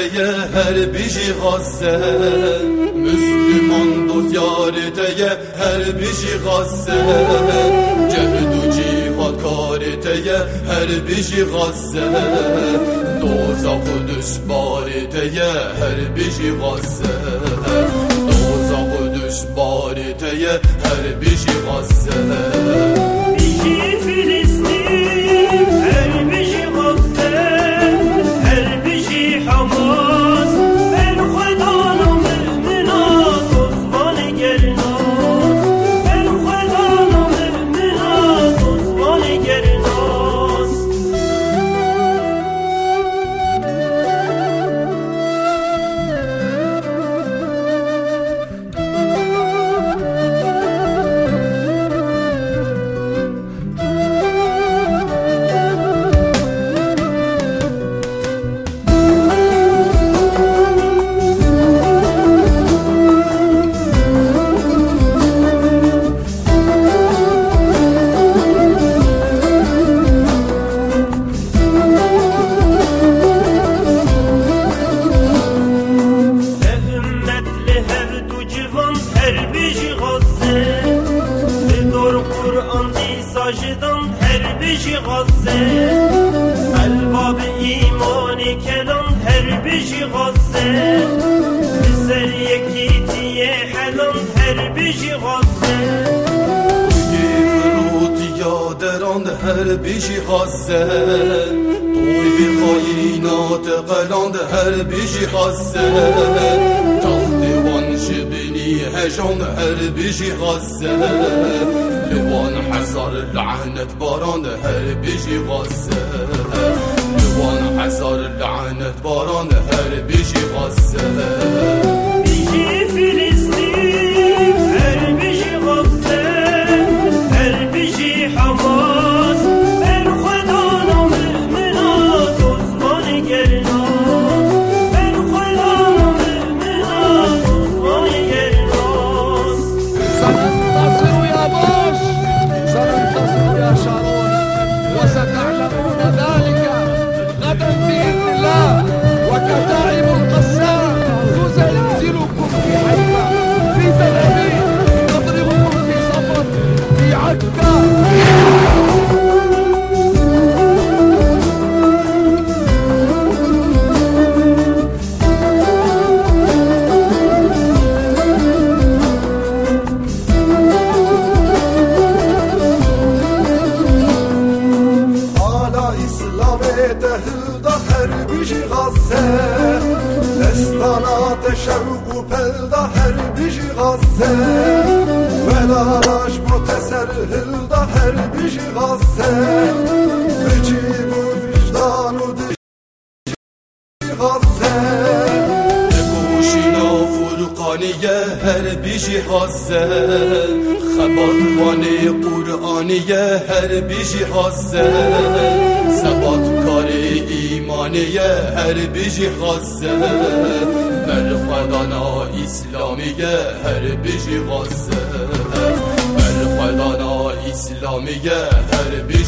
diye her bir cihasse Müslüman dost yar diye her bir cihasse Cehdu cihat kar diye her bir cihasse Doza Kudüs bar diye her bir cihasse Doza Kudüs bar diye her bir cihasse خاصه بیشی غزه. الباب ایمانی کلان هر بیشی غزه. بسر یکی تیه حلان هر بیشی غزه. یادران هر بیشی خاصه توی بی خاینات قلاند هر بیشی خاصه تخت وان شبنی هجان هر بیشی خاصه حصار لعنة باران هر بيجي غصة جوان حصار لعنة باران هر بيجي غصة بیشی غصه شوق و پلدا هر بیجی غازه ولاراش متسر هلدا هر بیجی غازه بچی هر بیجی غازه خبروانی قرآنیه هر بیجی غازه ثبات کار ایمانیه هر بیجی غازه بر خدانا اسلامیه هر بیشی غصه بر خدانا اسلامیه هر بیشی